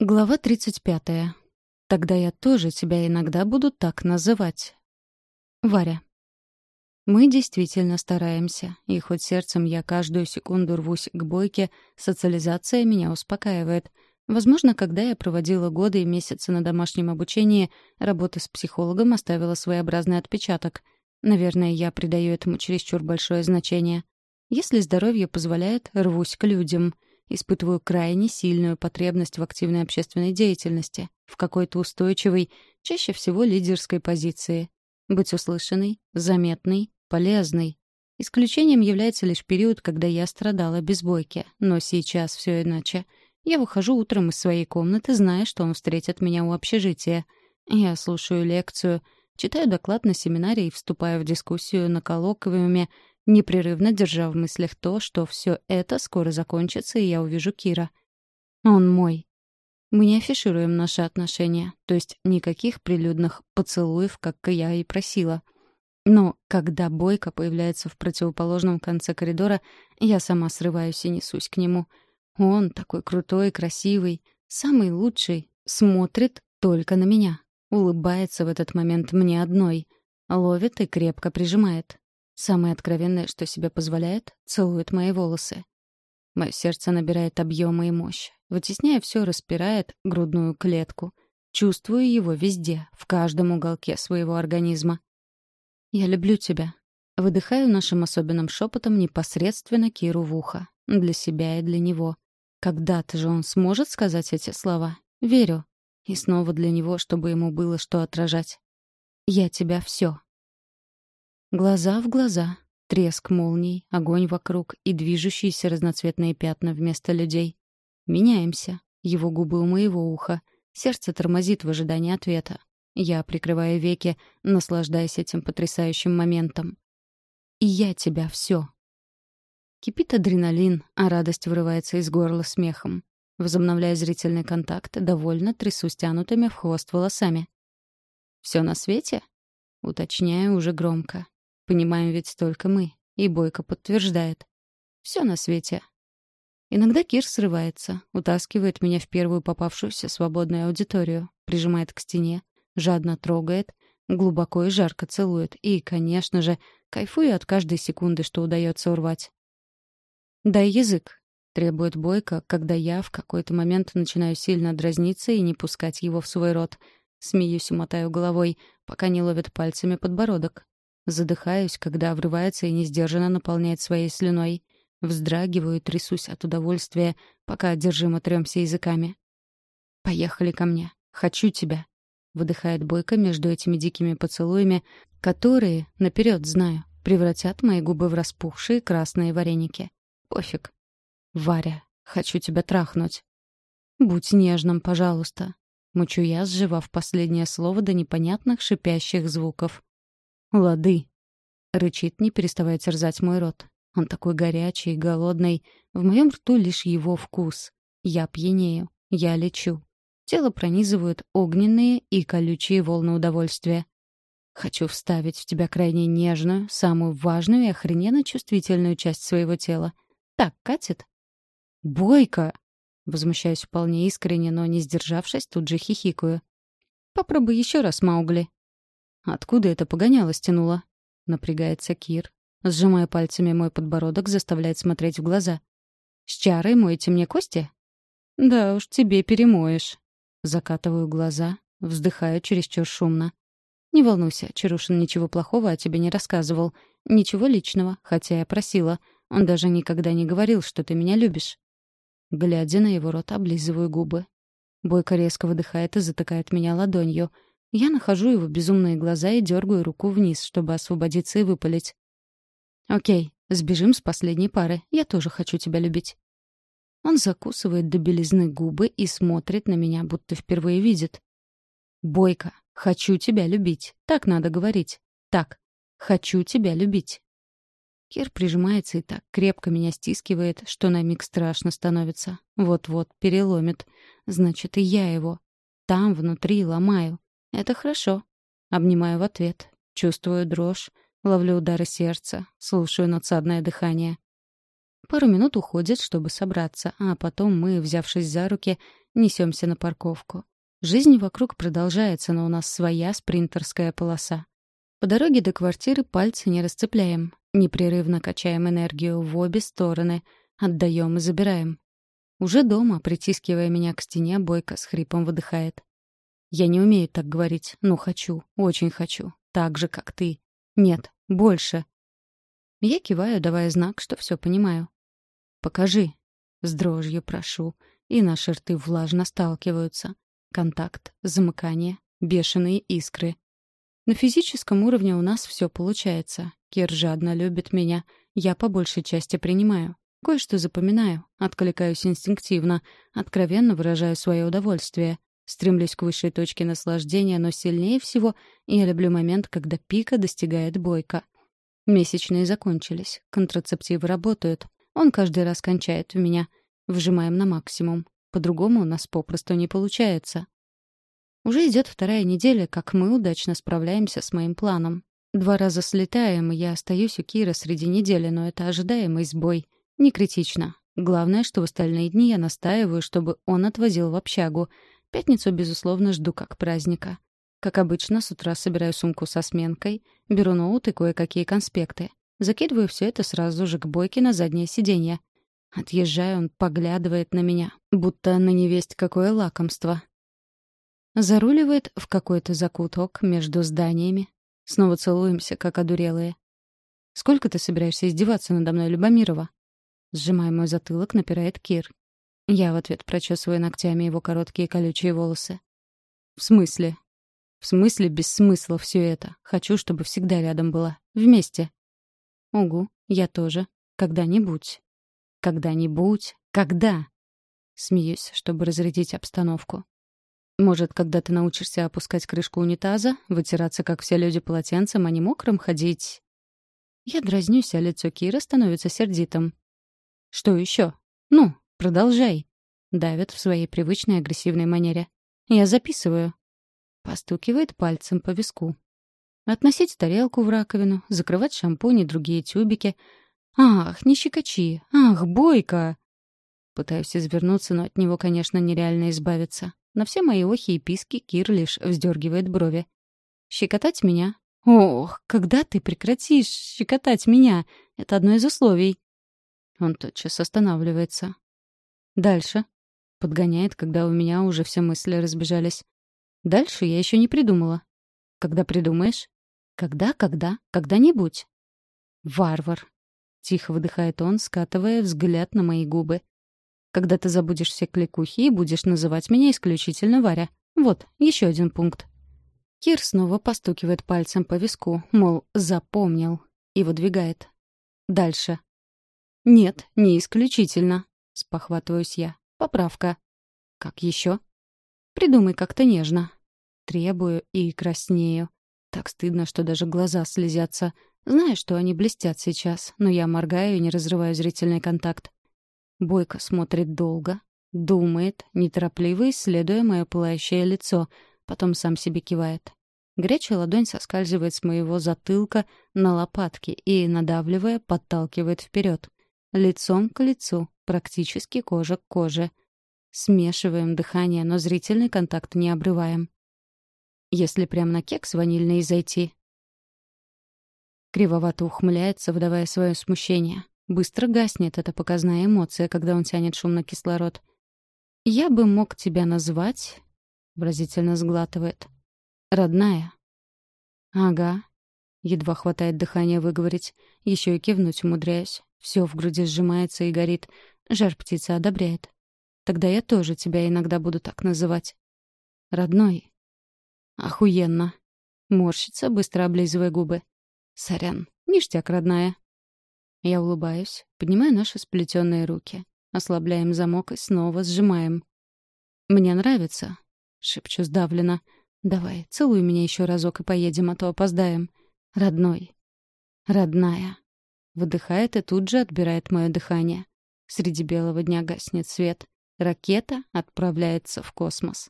Глава 35. Тогда я тоже тебя иногда буду так называть. Варя. Мы действительно стараемся, и хоть сердцем я каждую секунду рвусь к бойке, социализация меня успокаивает. Возможно, когда я проводила годы и месяцы на домашнем обучении, работа с психологом оставила своеобразный отпечаток. Наверное, я придаю этому чересчур большое значение. Если здоровье позволяет, рвусь к людям — Испытываю крайне сильную потребность в активной общественной деятельности, в какой-то устойчивой, чаще всего лидерской позиции. Быть услышанной, заметной, полезной. Исключением является лишь период, когда я страдала без бойки, но сейчас все иначе. Я выхожу утром из своей комнаты, зная, что он встретит меня у общежития. Я слушаю лекцию, читаю доклад на семинаре и вступаю в дискуссию на коллоквиуме непрерывно держа в мыслях то, что все это скоро закончится, и я увижу Кира. Он мой. Мы не афишируем наши отношения, то есть никаких прилюдных поцелуев, как я и просила. Но когда Бойко появляется в противоположном конце коридора, я сама срываюсь и несусь к нему. Он такой крутой, красивый, самый лучший, смотрит только на меня, улыбается в этот момент мне одной, ловит и крепко прижимает. Самое откровенное, что себе позволяет, целует мои волосы. Мое сердце набирает объема и мощь. Вытесняя все, распирает грудную клетку. Чувствую его везде, в каждом уголке своего организма. «Я люблю тебя». Выдыхаю нашим особенным шепотом непосредственно Киру в ухо. Для себя и для него. Когда-то же он сможет сказать эти слова. Верю. И снова для него, чтобы ему было что отражать. «Я тебя все. Глаза в глаза, треск молний, огонь вокруг и движущиеся разноцветные пятна вместо людей. Меняемся. Его губы у моего уха. Сердце тормозит в ожидании ответа. Я прикрываю веки, наслаждаясь этим потрясающим моментом. И я тебя все. Кипит адреналин, а радость вырывается из горла смехом. Возобновляя зрительный контакт, довольно трясу стянутыми в хвост волосами. «Все на свете?» Уточняю уже громко. Понимаем ведь только мы. И Бойко подтверждает. Все на свете. Иногда Кир срывается, утаскивает меня в первую попавшуюся свободную аудиторию, прижимает к стене, жадно трогает, глубоко и жарко целует. И, конечно же, кайфую от каждой секунды, что удается урвать. «Дай язык», — требует Бойко, когда я в какой-то момент начинаю сильно дразниться и не пускать его в свой рот. Смеюсь и мотаю головой, пока не ловит пальцами подбородок. Задыхаюсь, когда врывается и несдержанно наполняет своей слюной. Вздрагиваю и трясусь от удовольствия, пока одержимо трёмся языками. «Поехали ко мне. Хочу тебя», — выдыхает Бойко между этими дикими поцелуями, которые, наперед знаю, превратят мои губы в распухшие красные вареники. Пофиг. «Варя, хочу тебя трахнуть». «Будь нежным, пожалуйста», — мучу я, сживав последнее слово до непонятных шипящих звуков. «Лады!» — рычит, не переставая терзать мой рот. Он такой горячий, голодный. В моем рту лишь его вкус. Я пьянею. Я лечу. Тело пронизывают огненные и колючие волны удовольствия. Хочу вставить в тебя крайне нежную, самую важную и охрененно чувствительную часть своего тела. Так, катит? «Бойко!» Возмущаюсь вполне искренне, но, не сдержавшись, тут же хихикаю. «Попробуй еще раз, Маугли». Откуда это погоняло стянуло? Напрягается Кир. Сжимая пальцами мой подбородок, заставляет смотреть в глаза. «С чарой моете мне кости?» «Да уж, тебе перемоешь». Закатываю глаза, вздыхаю чересчур шумно. «Не волнуйся, Чарушин ничего плохого о тебе не рассказывал. Ничего личного, хотя я просила. Он даже никогда не говорил, что ты меня любишь». Глядя на его рот, облизываю губы. Бойко резко выдыхает и затыкает меня ладонью — я нахожу его безумные глаза и дергаю руку вниз, чтобы освободиться и выпалить. «Окей, сбежим с последней пары. Я тоже хочу тебя любить». Он закусывает до белизны губы и смотрит на меня, будто впервые видит. «Бойко, хочу тебя любить. Так надо говорить. Так, хочу тебя любить». Кир прижимается и так крепко меня стискивает, что на миг страшно становится. Вот-вот переломит. Значит, и я его. Там, внутри, ломаю. Это хорошо. Обнимаю в ответ. Чувствую дрожь. Ловлю удары сердца. Слушаю надсадное дыхание. Пару минут уходит, чтобы собраться, а потом мы, взявшись за руки, несемся на парковку. Жизнь вокруг продолжается, но у нас своя спринтерская полоса. По дороге до квартиры пальцы не расцепляем. Непрерывно качаем энергию в обе стороны. Отдаем и забираем. Уже дома, притискивая меня к стене, Бойко с хрипом выдыхает. «Я не умею так говорить, но хочу, очень хочу. Так же, как ты. Нет, больше». Я киваю, давая знак, что все понимаю. «Покажи». С дрожью прошу, и наши рты влажно сталкиваются. Контакт, замыкание, бешеные искры. На физическом уровне у нас все получается. Кир жадно любит меня. Я по большей части принимаю. Кое-что запоминаю, откликаюсь инстинктивно, откровенно выражаю свое удовольствие. Стремлюсь к высшей точке наслаждения, но сильнее всего я люблю момент, когда пика достигает бойка. Месячные закончились, контрацептивы работают. Он каждый раз кончает в меня. Вжимаем на максимум. По-другому у нас попросту не получается. Уже идет вторая неделя, как мы удачно справляемся с моим планом. Два раза слетаем, и я остаюсь у Кира среди недели, но это ожидаемый сбой. Не критично. Главное, что в остальные дни я настаиваю, чтобы он отвозил в общагу. Пятницу, безусловно, жду как праздника. Как обычно, с утра собираю сумку со сменкой, беру ноут и кое-какие конспекты. Закидываю все это сразу же к Бойке на заднее сиденье. Отъезжая, он поглядывает на меня, будто на невесть какое лакомство. Заруливает в какой-то закуток между зданиями. Снова целуемся, как одурелые. «Сколько ты собираешься издеваться надо мной, Любомирова?» Сжимая мой затылок, напирает Кир. Я в ответ прочесываю ногтями его короткие колючие волосы. «В смысле?» «В смысле без смысла все это? Хочу, чтобы всегда рядом была. Вместе». «Угу, я тоже. Когда-нибудь». «Когда-нибудь? Когда?» Смеюсь, чтобы разрядить обстановку. Может, когда ты научишься опускать крышку унитаза, вытираться, как все люди, полотенцем, а не мокрым ходить? Я дразнюсь, а лицо Кира становится сердитым. «Что еще? Ну, продолжай!» Давит в своей привычной агрессивной манере. «Я записываю». Постукивает пальцем по виску. Относить тарелку в раковину, закрывать шампунь и другие тюбики. «Ах, не щекочи! Ах, бойко!» Пытаюсь извернуться, но от него, конечно, нереально избавиться. На все мои охи и писки Кир лишь вздергивает брови. «Щекотать меня? Ох, когда ты прекратишь щекотать меня? Это одно из условий». Он тотчас останавливается. «Дальше». Подгоняет, когда у меня уже все мысли разбежались. «Дальше я еще не придумала». «Когда придумаешь?» «Когда, когда, когда-нибудь». «Варвар», — тихо выдыхает он, скатывая взгляд на мои губы когда ты забудешь все кликухи и будешь называть меня исключительно Варя. Вот, еще один пункт. Кир снова постукивает пальцем по виску, мол, запомнил, и выдвигает. Дальше. «Нет, не исключительно», — спохватываюсь я. «Поправка». «Как еще?» «Придумай как-то нежно». Требую и краснею. Так стыдно, что даже глаза слезятся. Знаю, что они блестят сейчас, но я моргаю и не разрываю зрительный контакт. Бойко смотрит долго, думает, неторопливо исследуя мое пылающее лицо, потом сам себе кивает. Горячая ладонь соскальзывает с моего затылка на лопатки и, надавливая, подталкивает вперед. Лицом к лицу, практически кожа к коже. Смешиваем дыхание, но зрительный контакт не обрываем. Если прямо на кекс ванильный зайти. Кривовато ухмыляется, выдавая свое смущение. Быстро гаснет эта показная эмоция, когда он тянет шум на кислород. «Я бы мог тебя назвать...» — выразительно сглатывает. «Родная». «Ага». Едва хватает дыхания выговорить. Еще и кивнуть умудряюсь. Все в груди сжимается и горит. Жар птица одобряет. Тогда я тоже тебя иногда буду так называть. Родной. Охуенно. Морщится, быстро облизывая губы. Сорян. Ништяк, родная. Я улыбаюсь, поднимаю наши сплетенные руки. Ослабляем замок и снова сжимаем. «Мне нравится», — шепчу сдавленно. «Давай, целуй меня еще разок и поедем, а то опоздаем. Родной». «Родная». Выдыхает и тут же отбирает мое дыхание. Среди белого дня гаснет свет. Ракета отправляется в космос.